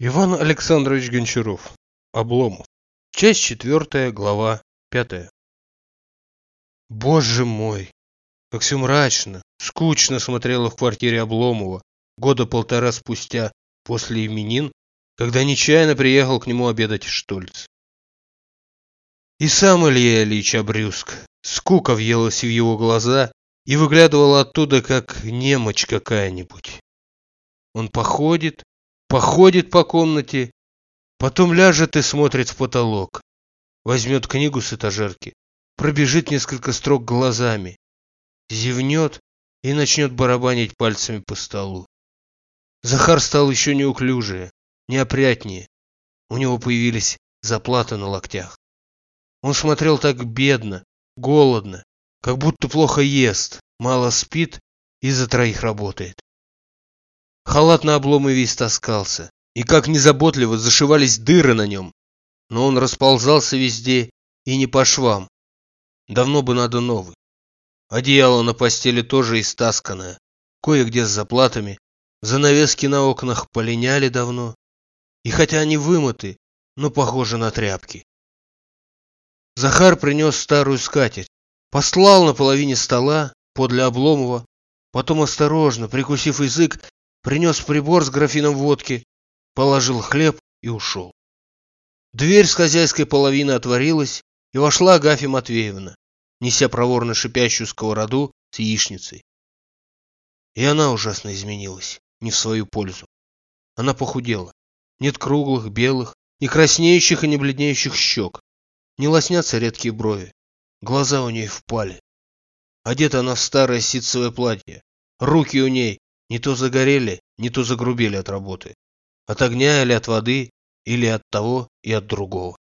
Иван Александрович Гончаров. Обломов. Часть четвертая, глава пятая. Боже мой! Как все мрачно, скучно смотрела в квартире Обломова года полтора спустя после именин, когда нечаянно приехал к нему обедать Штольц. И сам Илья Ильич обрюзг. Скука въелась в его глаза и выглядывала оттуда, как немочь какая-нибудь. Он походит, походит по комнате, потом ляжет и смотрит в потолок. Возьмет книгу с этажерки, пробежит несколько строк глазами, зевнет и начнет барабанить пальцами по столу. Захар стал еще неуклюжее, неопрятнее. У него появились заплаты на локтях. Он смотрел так бедно, голодно, как будто плохо ест, мало спит и за троих работает. Халат на обломы весь таскался, и как незаботливо зашивались дыры на нем. Но он расползался везде и не по швам. Давно бы надо новый. Одеяло на постели тоже истасканное, кое-где с заплатами. Занавески на окнах полиняли давно. И хотя они вымыты, но похожи на тряпки. Захар принес старую скатерть, послал на половине стола подле Обломова, потом осторожно, прикусив язык, принес прибор с графином водки, положил хлеб и ушел. Дверь с хозяйской половины отворилась, и вошла Агафья Матвеевна, неся проворно шипящую сковороду с яичницей. И она ужасно изменилась, не в свою пользу. Она похудела. Нет круглых, белых, не краснеющих и не бледнеющих щек. Не лоснятся редкие брови. Глаза у ней впали. Одета она в старое ситцевое платье. Руки у ней не то загорели, не то загрубели от работы. От огня или от воды, или от того и от другого.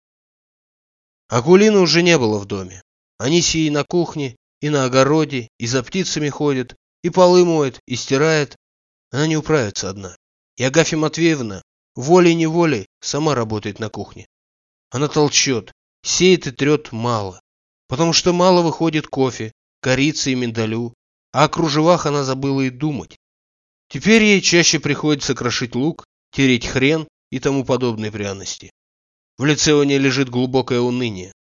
Акулины уже не было в доме. Они сии на кухне, и на огороде, и за птицами ходят, и полы моет, и стирает. Она не управится одна. И Агафья Матвеевна волей-неволей сама работает на кухне. Она толчет, сеет и трет мало, потому что мало выходит кофе, корицы и миндалю, а о кружевах она забыла и думать. Теперь ей чаще приходится крошить лук, тереть хрен и тому подобные пряности. В лице у нее лежит глубокое уныние.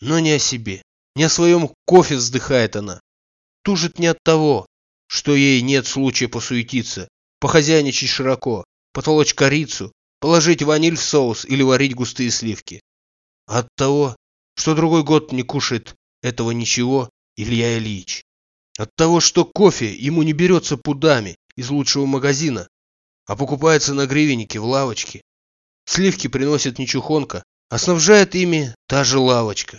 Но не о себе, не о своем кофе вздыхает она. Тужит не от того, что ей нет случая посуетиться, похозяйничать широко, потолочь корицу, положить ваниль в соус или варить густые сливки. А от того, что другой год не кушает этого ничего Илья Ильич. От того, что кофе ему не берется пудами из лучшего магазина, а покупается на гривеннике в лавочке. Сливки приносит не чухонка, а снабжает ими та же лавочка.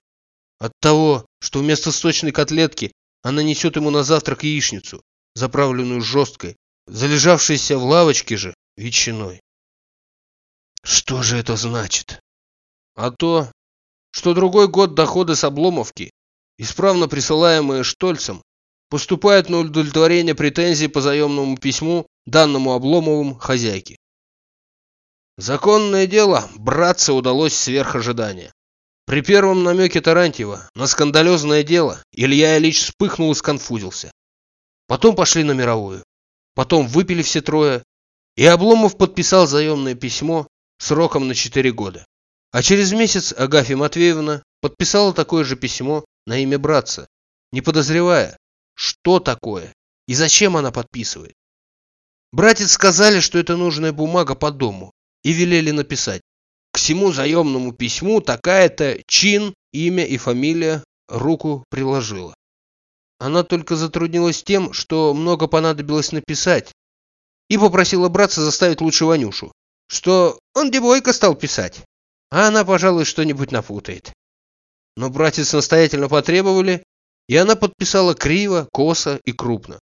От того, что вместо сочной котлетки она несет ему на завтрак яичницу, заправленную жесткой, залежавшейся в лавочке же ветчиной. Что же это значит? А то, что другой год доходы с обломовки, исправно присылаемые Штольцем, поступает на удовлетворение претензий по заемному письму, данному Обломовым хозяйке. Законное дело, братце удалось сверх ожидания. При первом намеке Тарантьева на скандалезное дело Илья Ильич вспыхнул и сконфузился. Потом пошли на мировую. Потом выпили все трое, и Обломов подписал заемное письмо сроком на четыре года. А через месяц Агафья Матвеевна подписала такое же письмо на имя братца, не подозревая, что такое и зачем она подписывает. Братец сказали, что это нужная бумага по дому, и велели написать. К всему заемному письму такая-то чин, имя и фамилия руку приложила. Она только затруднилась тем, что много понадобилось написать, и попросила братца заставить лучше Ванюшу, что он дебойко стал писать, а она, пожалуй, что-нибудь напутает. Но братец настоятельно потребовали, и она подписала криво, косо и крупно.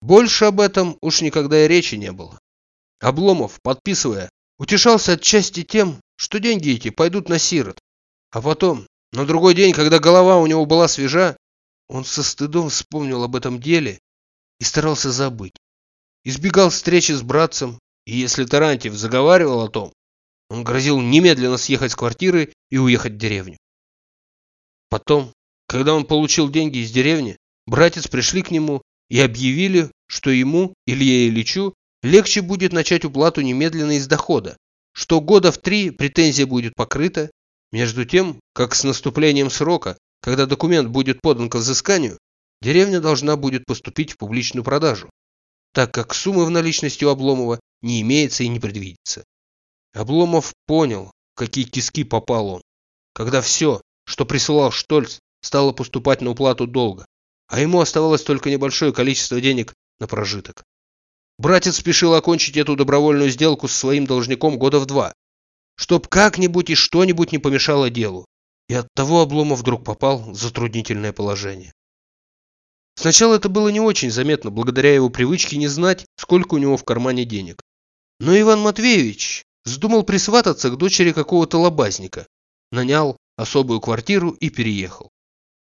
Больше об этом уж никогда и речи не было. Обломов, подписывая, утешался отчасти тем, что деньги эти пойдут на сирот. А потом, на другой день, когда голова у него была свежа, он со стыдом вспомнил об этом деле и старался забыть. Избегал встречи с братцем, и если Тарантьев заговаривал о том, он грозил немедленно съехать с квартиры и уехать в деревню. Потом, когда он получил деньги из деревни, братец пришли к нему и объявили, что ему, Илье Ильичу, легче будет начать уплату немедленно из дохода, что года в три претензия будет покрыта, между тем, как с наступлением срока, когда документ будет подан к взысканию, деревня должна будет поступить в публичную продажу, так как суммы в наличности у Обломова не имеется и не предвидится. Обломов понял, в какие тиски попал он, когда все, что присылал Штольц, стало поступать на уплату долга, а ему оставалось только небольшое количество денег на прожиток. Братец спешил окончить эту добровольную сделку с своим должником года в два, чтоб как-нибудь и что-нибудь не помешало делу. И оттого Обломов вдруг попал в затруднительное положение. Сначала это было не очень заметно, благодаря его привычке не знать, сколько у него в кармане денег. Но Иван Матвеевич вздумал присвататься к дочери какого-то лобазника, нанял особую квартиру и переехал.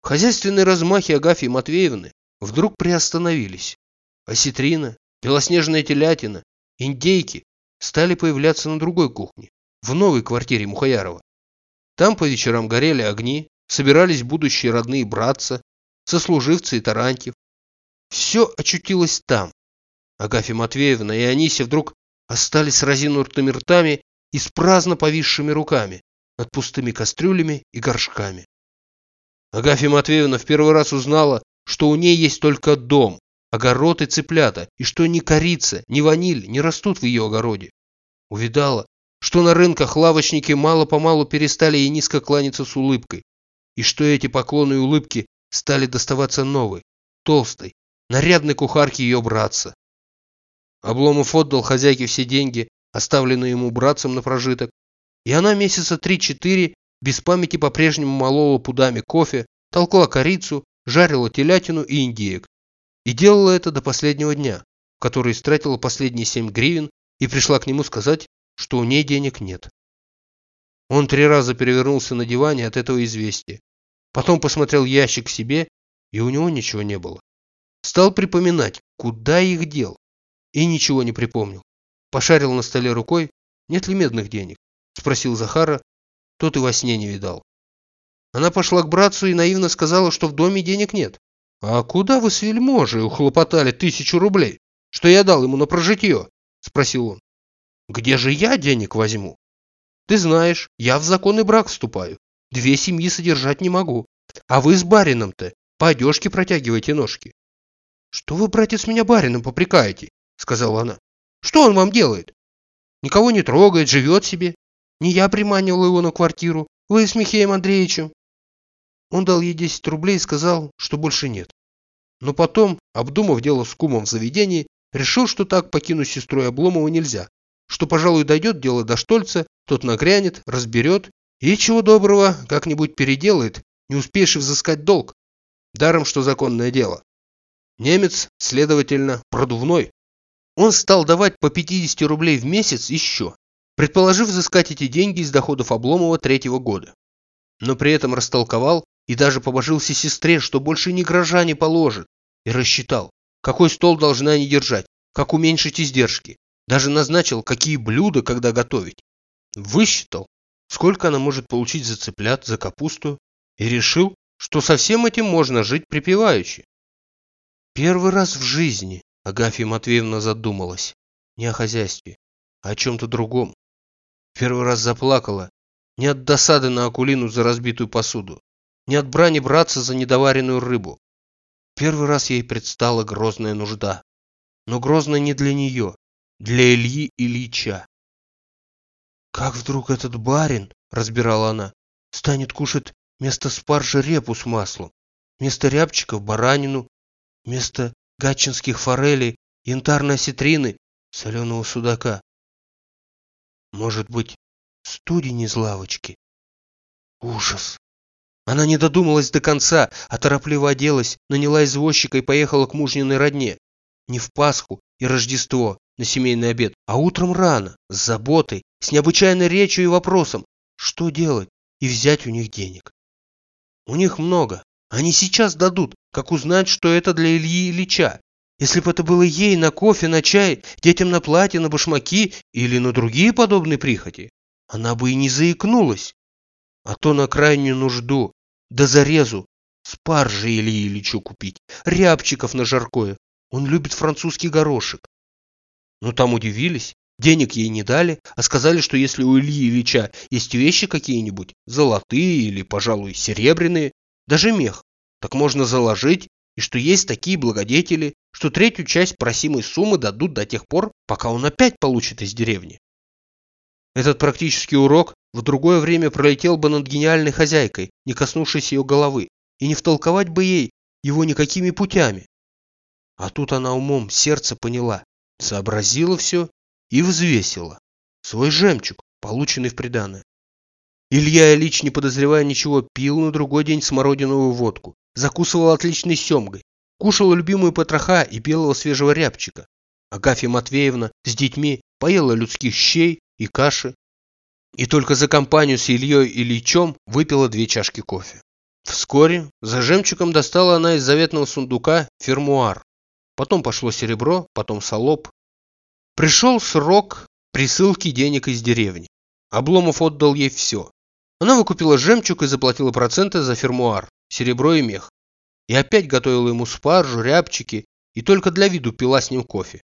Хозяйственные размахи Агафьи Матвеевны вдруг приостановились. Осетрина, белоснежная телятина, индейки стали появляться на другой кухне, в новой квартире Мухаярова. Там по вечерам горели огни, собирались будущие родные братца, сослуживцы и Тарантьев. Все очутилось там. Агафья Матвеевна и Анисия вдруг остались с разинутыми ртами и с праздно повисшими руками над пустыми кастрюлями и горшками. Агафья Матвеевна в первый раз узнала, что у ней есть только дом, огород и цыплята, и что ни корица, ни ваниль не растут в ее огороде. Увидала, что на рынках лавочники мало-помалу перестали ей низко кланяться с улыбкой, и что эти поклоны и улыбки стали доставаться новой, толстой, нарядной кухарке ее братца. Обломов отдал хозяйке все деньги, оставленные ему братцем на прожиток, и она месяца три-четыре без памяти по-прежнему молола пудами кофе, толкла корицу, жарила телятину и индеек. И делала это до последнего дня, в который истратила последние семь гривен и пришла к нему сказать, что у ней денег нет. Он три раза перевернулся на диване от этого известия. Потом посмотрел ящик себе, и у него ничего не было. Стал припоминать, куда их дел, и ничего не припомнил. Пошарил на столе рукой, нет ли медных денег. Спросил Захара, тот и во сне не видал. Она пошла к братцу и наивно сказала, что в доме денег нет. «А куда вы с вельможей ухлопотали тысячу рублей, что я дал ему на прожитье?» – спросил он. «Где же я денег возьму?» «Ты знаешь, я в законный брак вступаю. Две семьи содержать не могу. А вы с барином-то по одежке протягиваете ножки». «Что вы, братец, меня барином попрекаете?» – сказала она. «Что он вам делает? Никого не трогает, живет себе. Не я приманивал его на квартиру, вы с Михеем Андреевичем. Он дал ей 10 рублей и сказал, что больше нет. Но потом, обдумав дело с кумом в заведении, решил, что так покинуть сестру Обломова нельзя, что, пожалуй, дойдет дело до Штольца, тот нагрянет, разберет и, чего доброго, как-нибудь переделает, не успеешь взыскать долг. Даром, что законное дело. Немец, следовательно, продувной. Он стал давать по 50 рублей в месяц еще, предположив взыскать эти деньги из доходов Обломова третьего года. Но при этом растолковал и даже побожился сестре, что больше ни гроша не положит, и рассчитал, какой стол должна они держать, как уменьшить издержки, даже назначил, какие блюда когда готовить. Высчитал, сколько она может получить за цыплят, за капусту, и решил, что со всем этим можно жить припеваючи. Первый раз в жизни Агафья Матвеевна задумалась не о хозяйстве, а о чем-то другом. Первый раз заплакала. Не от досады на Акулину за разбитую посуду. Не от брани браться за недоваренную рыбу. Первый раз ей предстала грозная нужда. Но грозная не для нее, для Ильи Ильича. «Как вдруг этот барин, — разбирала она, — станет кушать вместо спаржи репу с маслом, вместо рябчиков баранину, вместо гатчинских форелей, янтарной осетрины, соленого судака. Может быть, студень из лавочки? Ужас! Она не додумалась до конца, а торопливо оделась, наняла извозчика и поехала к мужниной родне. Не в Пасху и Рождество на семейный обед, а утром рано, с заботой, с необычайной речью и вопросом, что делать и взять у них денег. У них много. Они сейчас дадут, как узнать, что это для Ильи Ильича. Если бы это было ей на кофе, на чай, детям на платье, на башмаки или на другие подобные прихоти, она бы и не заикнулась. А то на крайнюю нужду, да зарезу, спаржи или Ильичу купить, рябчиков на жаркое. Он любит французский горошек. Ну там удивились. Денег ей не дали, а сказали, что если у Ильи Ильича есть вещи какие-нибудь, золотые или, пожалуй, серебряные, даже мех, так можно заложить, и что есть такие благодетели, что третью часть просимой суммы дадут до тех пор, пока он опять получит из деревни. Этот практический урок в другое время пролетел бы над гениальной хозяйкой, не коснувшись ее головы, и не втолковать бы ей его никакими путями. А тут она умом сердце поняла, сообразила все и взвесила. Свой жемчуг, полученный в приданое. Илья Ильич, не подозревая ничего, пил на другой день смородиновую водку, закусывал отличной семгой, кушал любимую потроха и белого свежего рябчика. Агафья Матвеевна с детьми поела людских щей и каши, и только за компанию с Ильей Ильичом выпила две чашки кофе. Вскоре за жемчугом достала она из заветного сундука фермуар. Потом пошло серебро, потом солоб. Пришел срок присылки денег из деревни. Обломов отдал ей все. Она выкупила жемчуг и заплатила проценты за фермуар, серебро и мех. И опять готовила ему спаржу, рябчики, и только для виду пила с ним кофе.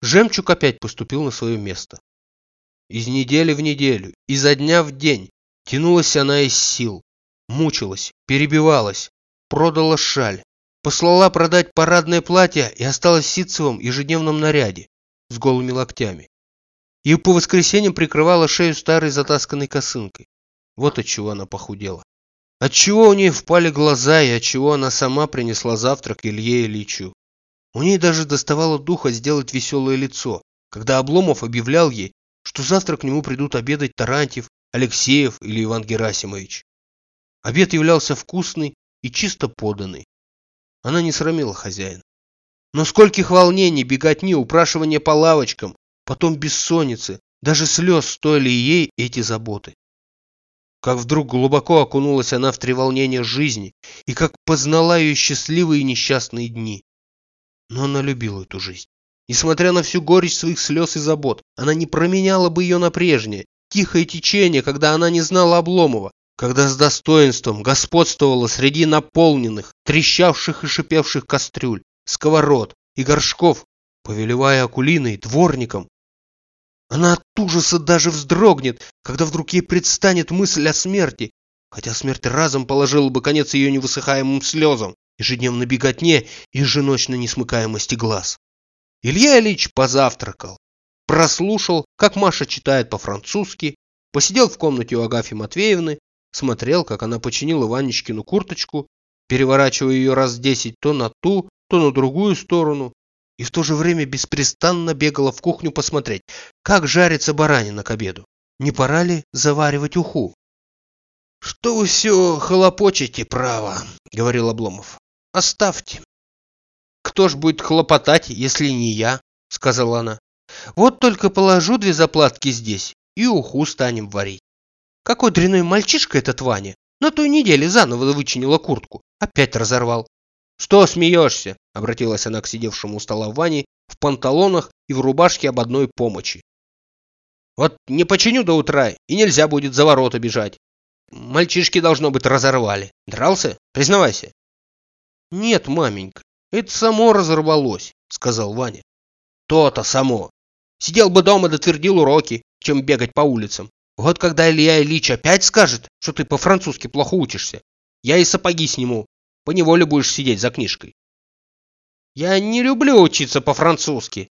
Жемчуг опять поступил на свое место. Из недели в неделю, изо дня в день тянулась она из сил, мучилась, перебивалась, продала шаль, послала продать парадное платье и осталась в ситцевом ежедневном наряде с голыми локтями. И по воскресеньям прикрывала шею старой затасканной косынкой. Вот от чего она похудела. Отчего у нее впали глаза и отчего она сама принесла завтрак Илье Ильичу. У ней даже доставало духа сделать веселое лицо, когда Обломов объявлял ей, что завтра к нему придут обедать Тарантьев, Алексеев или Иван Герасимович. Обед являлся вкусный и чисто поданный. Она не срамила хозяина. Но скольких волнений, беготни, упрашивания по лавочкам, потом бессонницы, даже слез стоили ей эти заботы. Как вдруг глубоко окунулась она в треволнение жизни и как познала ее счастливые и несчастные дни. Но она любила эту жизнь. Несмотря на всю горечь своих слез и забот, она не променяла бы ее на прежнее, тихое течение, когда она не знала Обломова, когда с достоинством господствовала среди наполненных, трещавших и шипевших кастрюль, сковород и горшков, повелевая Акулиной, дворником. Она от ужаса даже вздрогнет, когда вдруг ей предстанет мысль о смерти, хотя смерть разом положила бы конец ее невысыхаемым слезам, ежедневно беготне и еженочно несмыкаемости глаз. Илья Ильич позавтракал, прослушал, как Маша читает по-французски, посидел в комнате у Агафьи Матвеевны, смотрел, как она починила Ванечкину курточку, переворачивая ее раз десять то на ту, то на другую сторону, и в то же время беспрестанно бегала в кухню посмотреть, как жарится баранина к обеду. Не пора ли заваривать уху? «Что вы все хлопочете, право», — говорил Обломов. «Оставьте кто ж будет хлопотать, если не я?» — сказала она. «Вот только положу две заплатки здесь и уху станем варить. Какой дряной мальчишка этот Ваня! На той неделе заново вычинила куртку, опять разорвал. «Что смеешься?» — обратилась она к сидевшему у стола Ване в панталонах и в рубашке об одной помощи. «Вот не починю до утра, и нельзя будет за ворота бежать. Мальчишки, должно быть, разорвали. Дрался? Признавайся». «Нет, маменька, это само разорвалось, сказал Ваня. То-то само. Сидел бы дома дотвердил уроки, чем бегать по улицам. Вот когда Илья Ильич опять скажет, что ты по-французски плохо учишься, я и сапоги сниму. Поневоле будешь сидеть за книжкой. Я не люблю учиться по-французски.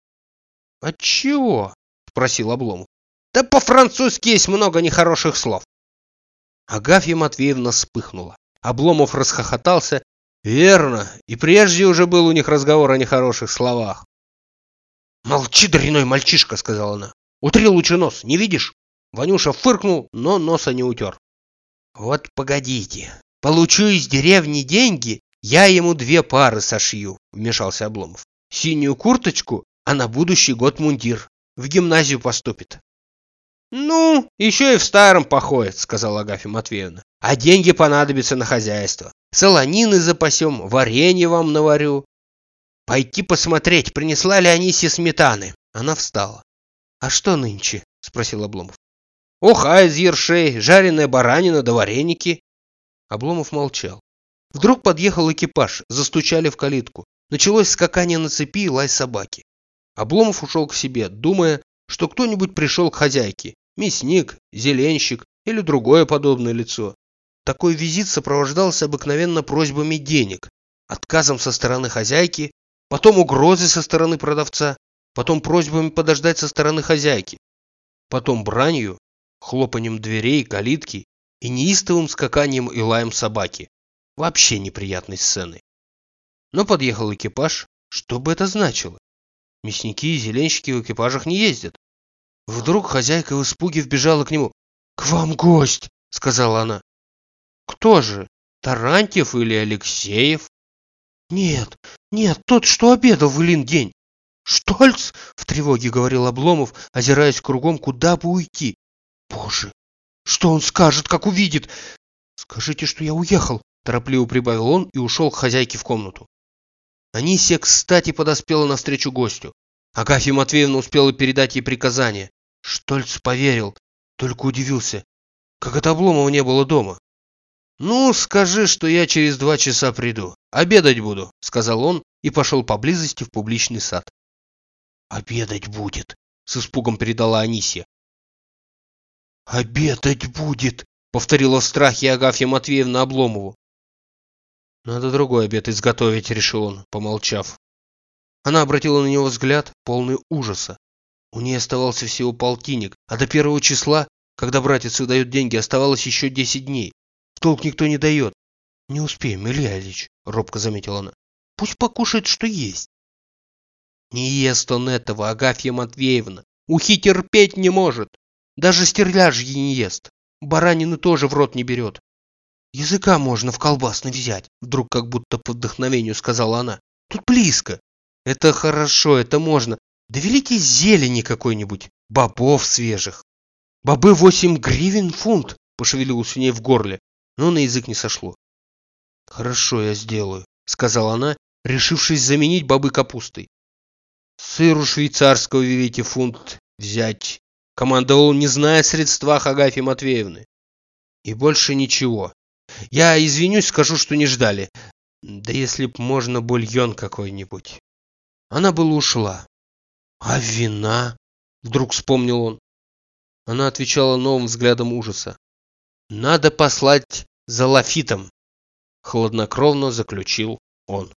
Отчего? Спросил Обломов. Да по-французски есть много нехороших слов. Агафья Матвеевна вспыхнула. Обломов расхохотался Верно, и прежде уже был у них разговор о нехороших словах. «Молчи, дряной мальчишка!» — сказала она. «Утри лучше нос, не видишь?» Ванюша фыркнул, но носа не утер. «Вот погодите, получу из деревни деньги, я ему две пары сошью», — вмешался Обломов. «Синюю курточку, а на будущий год мундир. В гимназию поступит». «Ну, еще и в старом походит», — сказала Агафья Матвеевна. «А деньги понадобятся на хозяйство солонины запасем, варенье вам наварю. Пойти посмотреть, принесла ли Анисия сметаны. Она встала. А что нынче? Спросил Обломов. Уха из ершей, жареная баранина да вареники. Обломов молчал. Вдруг подъехал экипаж, застучали в калитку. Началось скакание на цепи и лай собаки. Обломов ушел к себе, думая, что кто-нибудь пришел к хозяйке. Мясник, зеленщик или другое подобное лицо. Такой визит сопровождался обыкновенно просьбами денег, отказом со стороны хозяйки, потом угрозой со стороны продавца, потом просьбами подождать со стороны хозяйки, потом бранью, хлопанием дверей, калитки и неистовым скаканием и лаем собаки. Вообще неприятной сцены. Но подъехал экипаж. Что бы это значило? Мясники и зеленщики в экипажах не ездят. Вдруг хозяйка в испуге вбежала к нему. «К вам гость!» — сказала она. «Кто же? Тарантьев или Алексеев?» «Нет, нет, тот, что обедал в Илин день». «Штольц!» — в тревоге говорил Обломов, озираясь кругом, куда бы уйти. «Боже, что он скажет, как увидит?» «Скажите, что я уехал», — торопливо прибавил он и ушел к хозяйке в комнату. Анисия, кстати, подоспела навстречу гостю. Агафья Матвеевна успела передать ей приказание. Штольц поверил, только удивился. Как это Обломова не было дома. «Ну, скажи, что я через два часа приду. Обедать буду», — сказал он и пошел поблизости в публичный сад. «Обедать будет», — с испугом передала Анисия. «Обедать будет», — повторила в страхе Агафья Матвеевна Обломову. «Надо другой обед изготовить», — решил он, помолчав. Она обратила на него взгляд, полный ужаса. У нее оставался всего полтинник, а до первого числа, когда братец выдает деньги, оставалось еще десять дней. Толк никто не дает. «Не успеем, Илья Ильич», — робко заметила она. «Пусть покушает, что есть». Не ест он этого, Агафья Матвеевна. Ухи терпеть не может. Даже стерляжьи не ест. Баранины тоже в рот не берет. Языка можно в колбасный взять, вдруг как будто по вдохновению сказала она. Тут близко. Это хорошо, это можно. Да великий зелени какой-нибудь, бобов свежих. Бобы восемь гривен фунт, пошевелилось у ней в горле, но на язык не сошло. Хорошо, я сделаю, сказала она, решившись заменить бобы капустой. Сыру швейцарского велите фунт взять. Командовал, не зная о средствах Агафьи Матвеевны. И больше ничего. Я извинюсь, скажу, что не ждали. Да если б можно бульон какой-нибудь. Она была ушла. А вина? Вдруг вспомнил он. Она отвечала новым взглядом ужаса. Надо послать за лафитом. Хладнокровно заключил он.